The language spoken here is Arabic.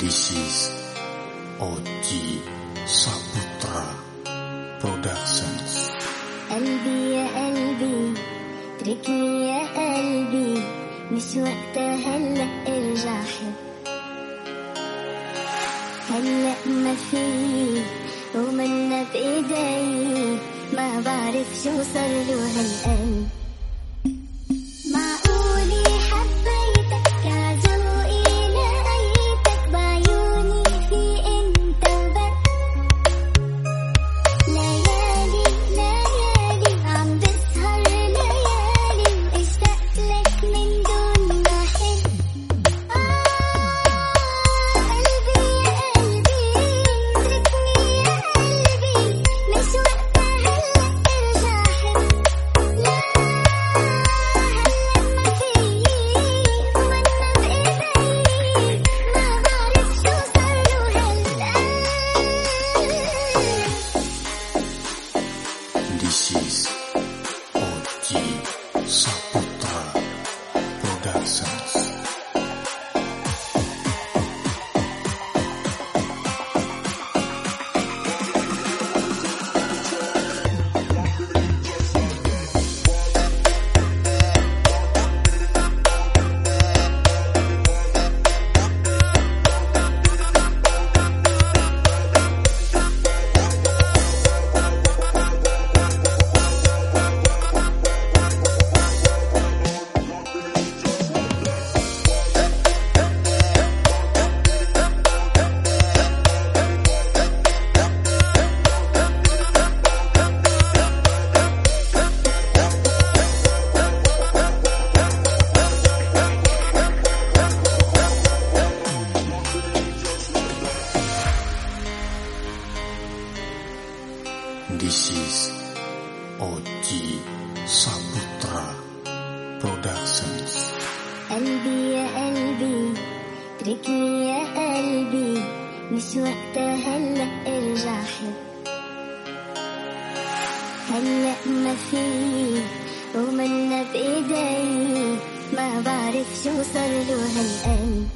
This is Oji Saputra Productions. قلبي يا قلبي اتركني يا قلبي مش وقتها هلا ارجع حب هلا ما في ومنا بايدي ما بعرف شو صار له هالقلب 几时忘记？三步。This is Oji Saputra Productions. قلبي يا قلبي اتركني يا قلبي مش وقتها هلا ارجع حب هلا ما في ومنا بايدي ما بعرف شو صار له هالقلب